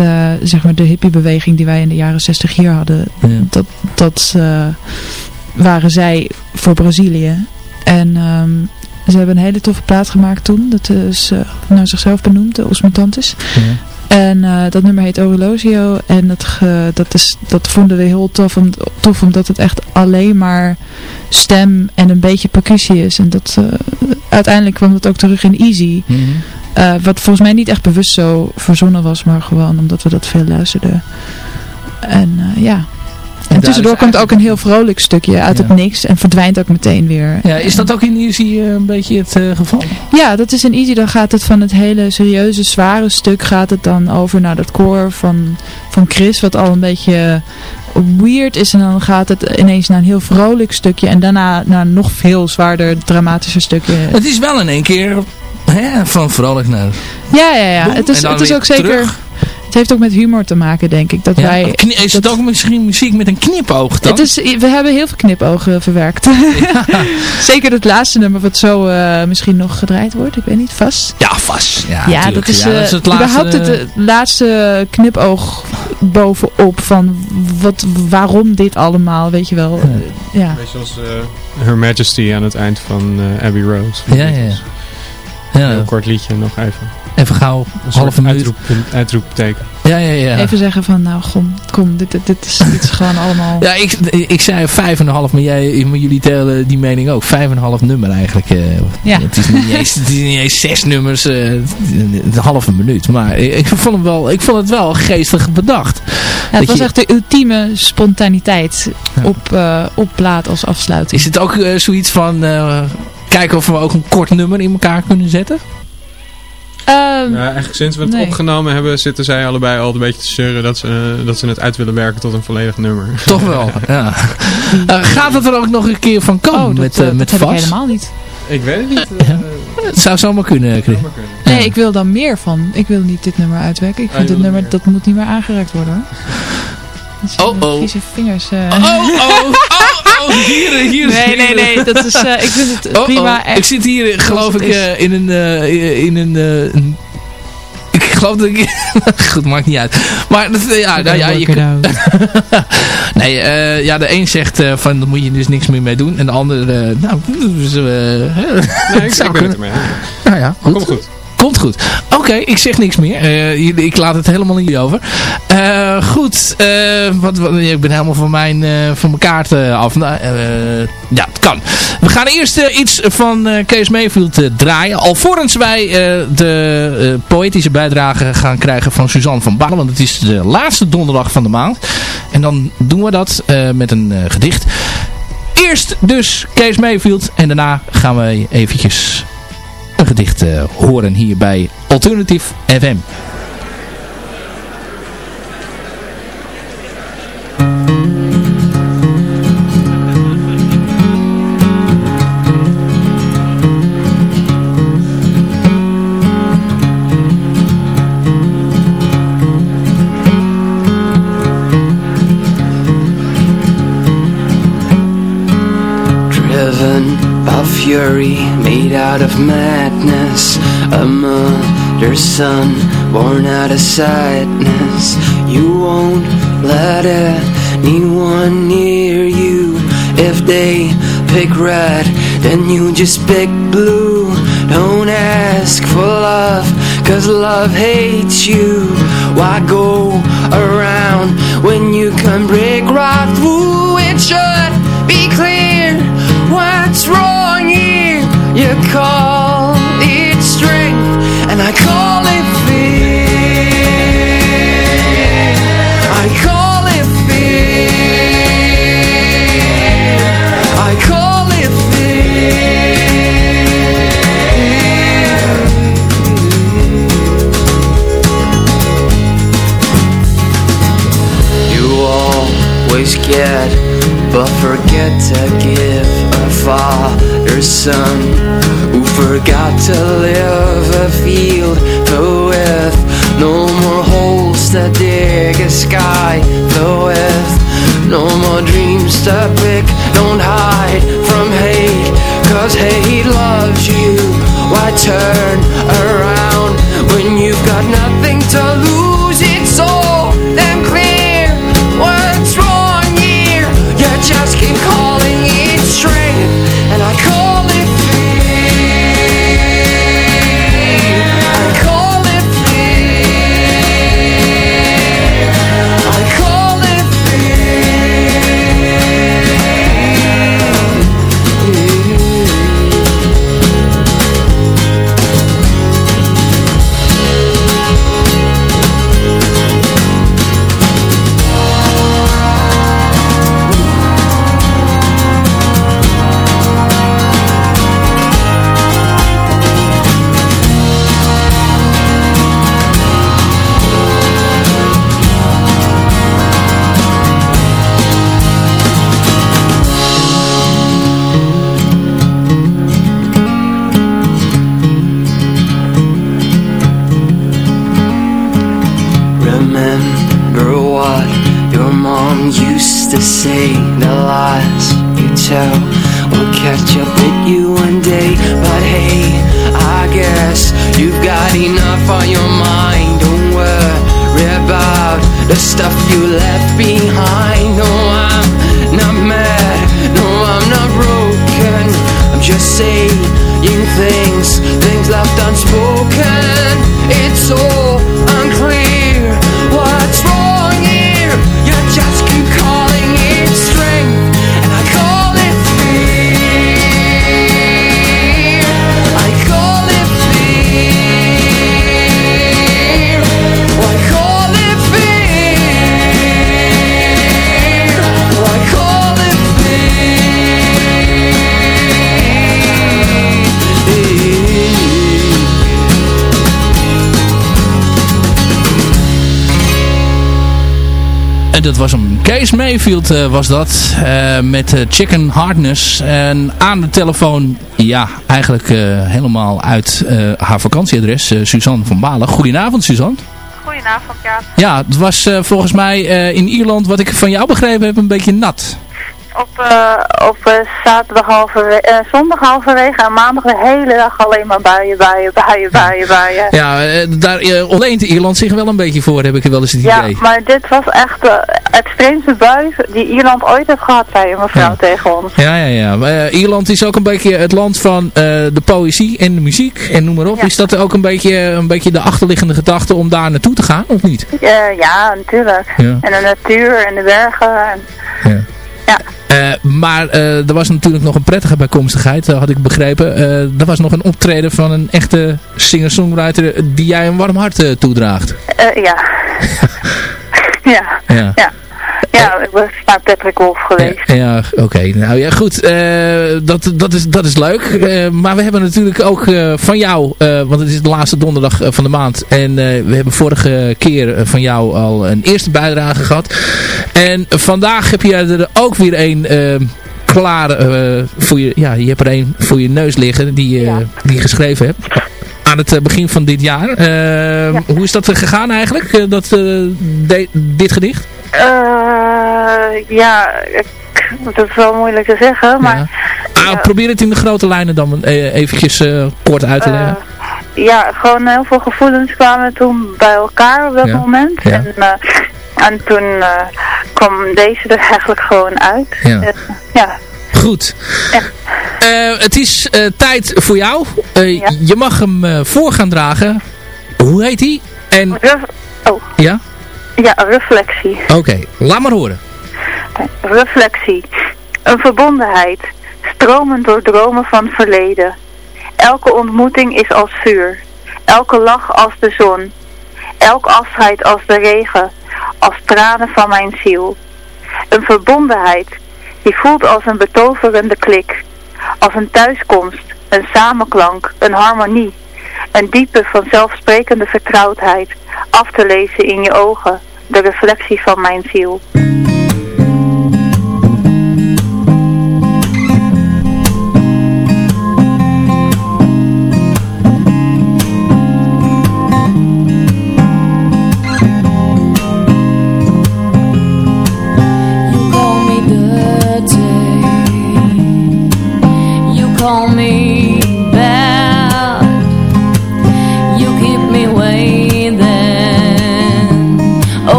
zeg maar de hippiebeweging die wij in de jaren 60 hier hadden. Ja. Dat, dat waren zij voor Brazilië. En um, ze hebben een hele toffe plaat gemaakt toen. Dat is uh, naar zichzelf benoemd, de Os Mutantes. Ja. En dat nummer heet Orologio. En dat, ge, dat, is, dat vonden we heel tof, om, tof omdat het echt alleen maar stem en een beetje percussie is. En dat, uiteindelijk kwam dat ook terug in Easy. Mm -hmm. Uh, wat volgens mij niet echt bewust zo verzonnen was, maar gewoon omdat we dat veel luisterden. En ja, en tussendoor komt ook een heel vrolijk stukje uit ja. het niks en verdwijnt ook meteen weer. Ja, is dat ook in Easy uh, een beetje het geval? Ja, dat is in Easy. Dan gaat het van het hele serieuze, zware stuk gaat het dan over naar dat koor van, van Chris. Wat al een beetje weird is. En dan gaat het ineens naar een heel vrolijk stukje. En daarna naar een nog veel zwaarder, dramatischer stukje. Het is wel in één keer hè, van vrolijk naar... Ja, ja, ja. Het is, het is ook zeker... Terug. Het heeft ook met humor te maken, denk ik. Dat ja, wij, is het ook misschien muziek met een knipoog dan? Het is, we hebben heel veel knipogen verwerkt. Ja. Zeker het laatste nummer wat zo uh, misschien nog gedraaid wordt. Ik weet niet, vast. Ja, vast. Ja, ja dat is, uh, ja, dat is het laatste, überhaupt het, het laatste knipoog bovenop van wat, waarom dit allemaal, weet je wel. Ja. ja. Beetje als uh, Her Majesty aan het eind van Abbey Road. Ja, ja, ja. Een heel kort liedje nog even. Even gauw, een half minuut. Uitroep, uitroepteken. Ja, ja, ja. Even zeggen van, nou kom, kom dit, dit, dit, is, dit is gewoon allemaal... Ja, ik, ik zei vijf en een half, maar, jij, maar jullie tellen die mening ook. Vijf en een half nummer eigenlijk. Uh, ja. Het is niet eens, het is niet eens zes nummers, uh, een halve minuut. Maar ik, ik, vond hem wel, ik vond het wel geestig bedacht. Ja, het was je, echt de ultieme spontaniteit ja. op, uh, op plaat als afsluiting. Is het ook zoiets van, kijken of we ook een kort nummer in elkaar kunnen zetten? Um, ja, eigenlijk sinds we het nee. opgenomen hebben zitten zij allebei al een beetje te zeuren dat ze, dat ze het uit willen werken tot een volledig nummer. Toch wel, ja. Uh, gaat het er ook nog een keer van komen oh, dat, met, uh, met dat helemaal niet. Ik weet het niet. Uh, ja. Het zou zomaar kunnen, Chris. Nee, ik wil dan meer van. Ik wil niet dit nummer uitwerken. Ik vind dit nummer, dat moet niet meer aangeraakt worden hoor. Oh oh. Vieze vingers. Uh. Oh oh. Oh oh. Hier, hier. Nee, nee, nee. Dat is, uh, ik vind het oh, prima. Oh. Ik zit hier, geloof ik, uh, in een, uh, in een, een ik geloof dat ik... Goed, maakt niet uit. Maar dat, ja, nou, ja, je Nee, uh, ja, de een zegt uh, van, daar moet je dus niks meer mee doen. En de ander, uh, nou... Dus, nee, ik zou het ermee. Nou ja, goed. Komt goed. Komt goed. Oké, ik zeg niks meer. Uh, ik laat het helemaal niet over. Uh, goed, uh, wat, ik ben helemaal van mijn, van mijn kaart af. ja, het kan. We gaan eerst iets van Kees Mayfield draaien. Alvorens wij de poëtische bijdrage gaan krijgen van Suzanne van Balen. Want het is de laatste donderdag van de maand. En dan doen we dat met een gedicht. Eerst dus Kees Mayfield. En daarna gaan we eventjes een gedicht uh, horen hier bij Alternative FM. Out of madness A mother's son born out of sadness. You won't let anyone near you. If they pick red, then you just pick blue. Don't ask for love, cause love hates you. Why go around when you can break right through It call it strength and I call it fear. I call it fear. I call it fear. You always get but forget to give father's son Who forgot to live a field filled with No more holes to dig a sky filled with No more dreams to pick Don't hide from hate Cause hate loves you. Why turn around When you've got nothing to lose to say The lies you tell. Will catch up with you one day But hey, I guess you've got enough on your mind. Don't worry about the stuff you left behind. No, I'm not mad, no, I'm not broken. I'm just saying things, things left unspoken. It's so dat was een Kees Mayfield eh, was dat. eh, met eh, Chicken Hardness. En aan de telefoon, ja, eigenlijk helemaal uit haar vakantieadres. Suzanne van Balen. Goedenavond Suzanne. Goedenavond, ja. Ja, het was volgens mij in Ierland, wat ik van jou begrepen heb, een beetje nat. Op, eh, op eh, zaterdag halverwege, eh, zondag halverwege en maandag de hele dag alleen maar buien, buien, buien, buien, buien. Ja, daar ontleent Ierland zich wel een beetje voor, heb ik wel eens het Ja, idee. maar dit was echt de extreemste bui die Ierland ooit heeft gehad, zei een mevrouw Ja. tegen ons. Ja, ja, ja. Maar, Ierland is ook een beetje het land van de poëzie en de muziek en noem maar op. Ja. Is dat ook een beetje, een beetje de achterliggende gedachte om daar naartoe te gaan, of niet? Ja, natuurlijk. Ja. En de natuur en de bergen. En, Ja. Eh, maar eh, er was natuurlijk nog een prettige bijkomstigheid, eh, had ik begrepen. Er was nog een optreden van een echte singer-songwriter die jij een warm hart toedraagt. Ja. ja. Ja. Ja. Ja, ik was naar Patrick Wolf geweest. Ja, ja, oké. Nou ja, goed. eh, dat, dat, is, dat is leuk. Eh, maar we hebben natuurlijk ook eh, van jou, want het is de laatste donderdag van de maand. En we hebben vorige keer van jou al een eerste bijdrage gehad. En vandaag heb je er ook weer een klaar voor je. Ja, je hebt er een voor je neus liggen die, die je geschreven hebt. Aan het begin van dit jaar. Hoe is dat gegaan eigenlijk, dat, de- dit gedicht? Eh, ja, ik, dat is wel moeilijk te zeggen, maar... Ja. Ah, probeer het in de grote lijnen dan eh, eventjes eh, kort uit te leggen. Ja, gewoon heel veel gevoelens kwamen toen bij elkaar op dat Ja. moment. Ja. En, en toen kwam deze er eigenlijk gewoon uit. Ja. Goed. Het is tijd voor jou. Je mag hem voor gaan dragen. Hoe heet hij? En oh, ja? Ja, reflectie. Oké, laat maar horen. Reflectie. Een verbondenheid. Stromend door dromen van verleden. Elke ontmoeting is als vuur. Elke lach als de zon. Elk afscheid als de regen. Als tranen van mijn ziel. Een verbondenheid die voelt als een betoverende klik. Als een thuiskomst, een samenklank, een harmonie. Een diepe vanzelfsprekende vertrouwdheid. Af te lezen in je ogen. De reflectie van mijn ziel.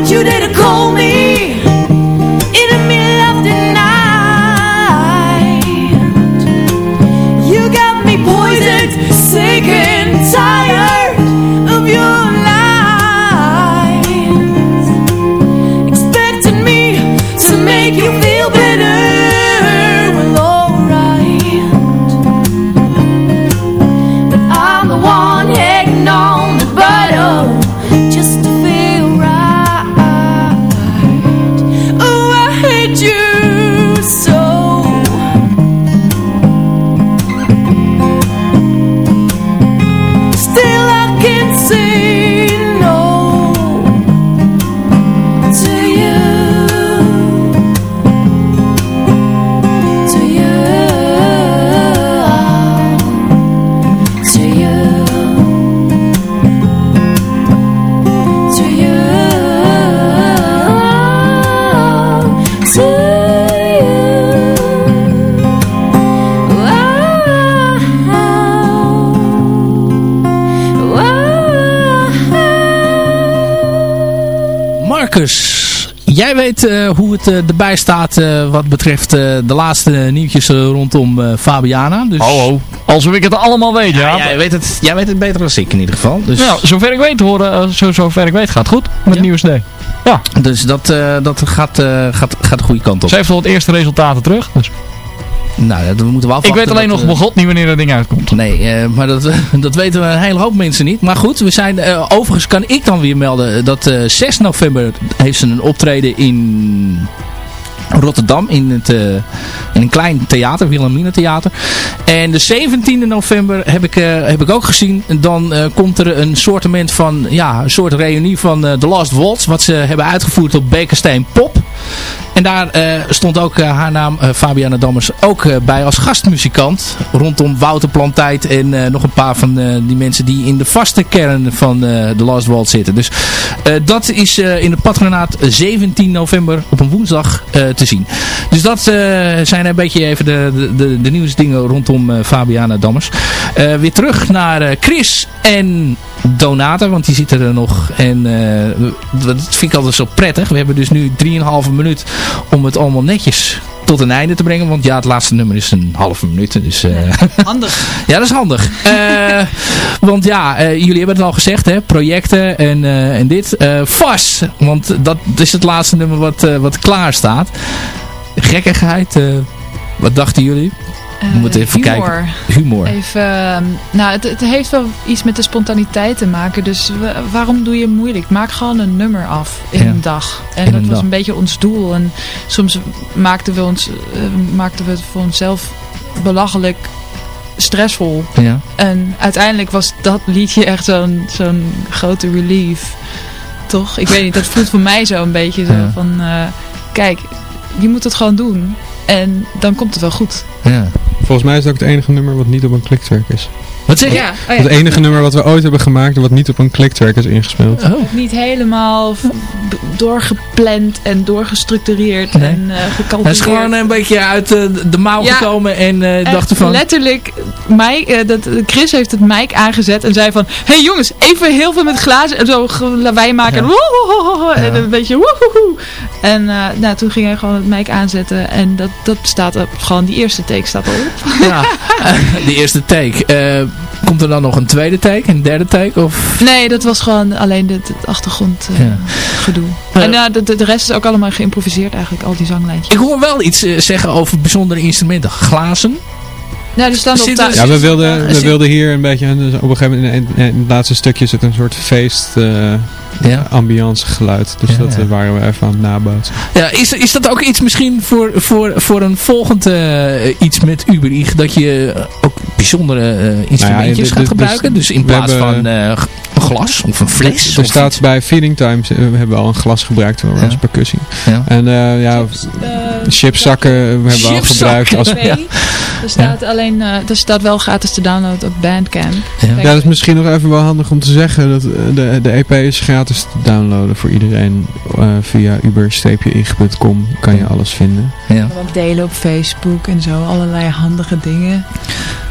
Dream. So don't you dare Marcus, jij weet eh, hoe het eh, erbij staat eh, wat betreft de laatste nieuwtjes rondom Fabiana. Dus... Ho. Alsof ik het allemaal weet, ja. Ja, jij, weet het, jij weet het beter dan ik in ieder geval. Dus, Nou, zover ik weet horen, zo, zover ik weet gaat goed met Ja. Nieuws D. Ja, dus dat, dat gaat, gaat, gaat de goede kant op. ze heeft al het eerste resultaten terug. Dus. Nou, dat moeten we afwachten. Ik weet alleen dat, nog eh, bij God niet wanneer dat ding uitkomt. Nee, eh, maar dat, dat weten we een hele hoop mensen niet. Maar goed, we zijn, eh, overigens kan ik dan weer melden dat eh 6 november heeft ze een optreden in Rotterdam in, het, eh, in een klein theater, Wilhelmina Theater. En de 17e november heb ik, eh, heb ik ook gezien. Dan eh, komt er een soortement van, ja, een soort reunie van eh, The Last Waltz. Wat ze hebben uitgevoerd op Bekersteen Pop. En daar eh, stond ook eh, haar naam, eh, Fabiana Dammers, ook bij als gastmuzikant. Rondom Wouter Plantijd en nog een paar van die mensen die in de vaste kern van The Last Waltz zitten. Dus dat is in het patronaat 17 november op een woensdag te zien. Dus dat zijn een beetje even de, de, de, de nieuwsdingen rondom Fabiana Dammers. Weer terug naar Chris en Donata, want die zitten er nog. En dat vind ik altijd zo prettig. We hebben dus nu 3,5 minuut om het allemaal netjes tot een einde te brengen. Want ja, het laatste nummer is een halve minuut. Dus, eh, Handig. ja, dat is handig. Eh, want ja, eh, jullie hebben het al gezegd, hè, projecten en, en dit. Vast, want dat is het laatste nummer wat, wat klaar staat. Gekkigheid, wat dachten jullie? We moeten even Eh, humor. kijken. Humor. Even, ehm, nou, het, het heeft wel iets met de spontaniteit te maken. Dus wa- waarom doe je moeilijk? Maak gewoon een nummer af in Ja. een dag. En In dat een was dag. een beetje ons doel. En soms maakten we, ons, eh, maakten we het voor onszelf belachelijk stressvol. Ja. En uiteindelijk was dat liedje echt zo'n zo'n grote relief. Toch? Ik weet niet, dat voelt voor mij zo een beetje zo Ja. van... eh, kijk, je moet het gewoon doen. En dan komt het wel goed. Ja. Volgens mij is het ook het enige nummer wat niet op een kliktrack is. Wat zeg je? Ja, oh ja. Het enige nummer wat we ooit hebben gemaakt wat niet op een clicktrack is ingespeeld. Oh. Niet helemaal doorgepland en doorgestructureerd Nee. en eh gecalculeerd. Hij is gewoon een beetje uit eh, de mouw Ja. gekomen en eh Echt dacht ervan... letterlijk, Mike, eh, dat, Chris heeft het mic aangezet en zei van... Hé hey jongens, even heel veel met glazen en zo lawaai maken. En, een beetje woehoehoe. En eh, nou, toen ging hij gewoon het mic aanzetten en dat, dat staat op. Gewoon die eerste take staat al op. Ja, die eerste take. Eh, komt er dan nog een tweede take, een derde take? Of... Nee, dat was gewoon alleen het, het achtergrond eh, Ja. Ja. En ja, de, de de rest is ook allemaal geïmproviseerd eigenlijk, al die zanglijntjes. Ik hoor wel iets eh, zeggen over bijzondere instrumenten. Glazen. Ja, die staan op Zit tafel. Ja, we wilden, we wilden hier een beetje, op een gegeven moment in, in, in het laatste stukje zit een soort feest eh, Ja. ambiance geluid. Dus Ja, dat ja. eh, waren we even aan het nabootsen. Ja, is, is dat ook iets misschien voor, voor, voor een volgend eh, iets met Uber dat je ook bijzondere eh, instrumentjes gaat gebruiken? Dus, in plaats hebben- van eh, een glas of een fles? Er staat iets. bij Feeding Times, we hebben al een glas gebruikt voor Ja. als percussie. Ja. En eh, ja, chipszakken hebben we al gebruikt. Als, EP. Er staat alleen, eh, er staat wel gratis te downloaden op Bandcamp. Ja. Dat is misschien nog even wel handig om te zeggen. Dat eh, de, de EP is gratis te downloaden voor iedereen. Eh, via uber-ig.com kan je alles vinden. Ja. ook delen op Facebook en zo, allerlei handige dingen.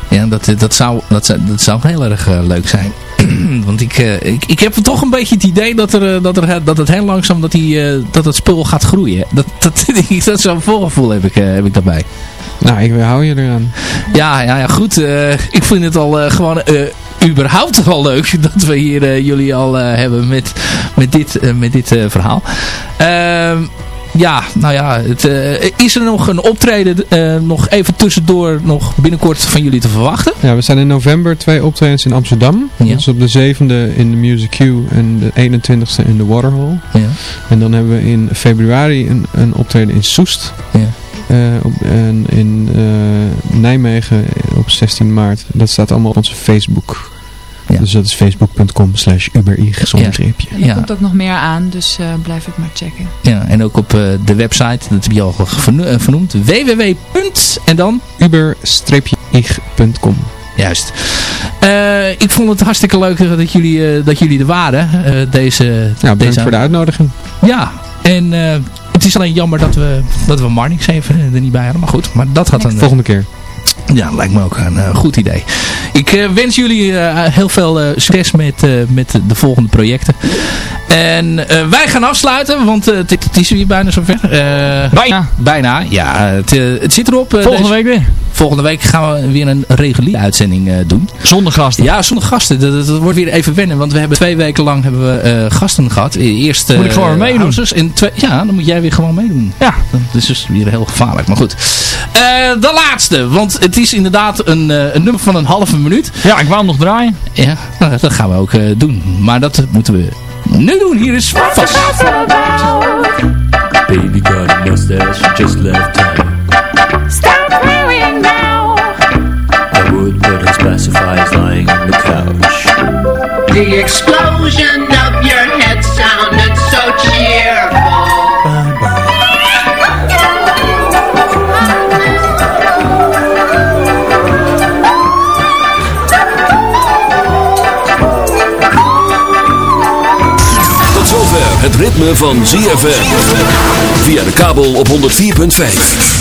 Ja, dat, dat, zou, dat, zou, dat zou heel erg leuk zijn. Want ik, eh, ik, ik heb toch een beetje het idee dat, er, dat, er, dat het heel langzaam dat, die, eh, dat het spul gaat groeien. Dat, dat, dat zo'n voorgevoel heb ik, eh, heb ik daarbij. Nou, ik hou je eraan. Ja, ja, ja goed. eh, ik vind het al eh, gewoon eh, überhaupt al leuk dat we hier jullie al hebben met, met dit, met dit verhaal. Ehm, ja, nou ja, het, is er nog een optreden nog even tussendoor nog binnenkort van jullie te verwachten? Ja, we zijn in november twee optredens in Amsterdam. Ja. Dat is op de 7e in de Music Q en de 21ste in de Waterhall. Ja. En dan hebben we in februari een, een optreden in Soest. Ja. Eh, op, en in eh, Nijmegen op 16 maart. Dat staat allemaal op onze Facebook. Ja. Dus dat is facebook.com slash uberig zonder Ja. En er Ja. komt ook nog meer aan, dus eh, blijf het maar checken. Ja, en ook op eh, de website, dat heb je al verno- vernoemd, www. en dan uber-ig.com Juist. Eh, ik vond het hartstikke leuk dat jullie, eh, dat jullie er waren. eh, deze, Ja, bedankt deze voor de uitnodiging. Ja, en eh, het is alleen jammer dat we, dat we Marnix even er niet bij hadden. Maar goed, maar dat had een... Volgende keer. Ja, lijkt me ook een eh, goed idee. Ik eh, wens jullie eh, heel veel eh, succes met, eh, met de volgende projecten. En eh, wij gaan afsluiten, want het, het is weer bijna zover. Eh, Bijna. bijna, ja. Het, het zit erop. Volgende deze- week weer. Volgende week gaan we weer een reguliere uitzending eh, doen. Zonder gasten. Ja, zonder gasten. Dat, dat- dat wordt weer even wennen. Want we hebben twee weken lang hebben we eh, gasten gehad. Eerst eh, Moet ik gewoon meedoen? houses En twee, ja, dan moet jij weer gewoon meedoen. Ja. Dat is dus weer heel gevaarlijk. Maar goed. Eh, de laatste. Want het is inderdaad een, eh, een nummer van een halve minuut. Ja, ik wou hem nog draaien. Ja, nou, dat gaan we ook eh, doen. Maar dat moeten we nu doen. Hier is vast. Baby got a mustache, just left town. Specifies lying on the couch. The explosion of your head sounded so cheerful. Bye bye. Tot zover het ritme van ZFM. Via de kabel op 104.5.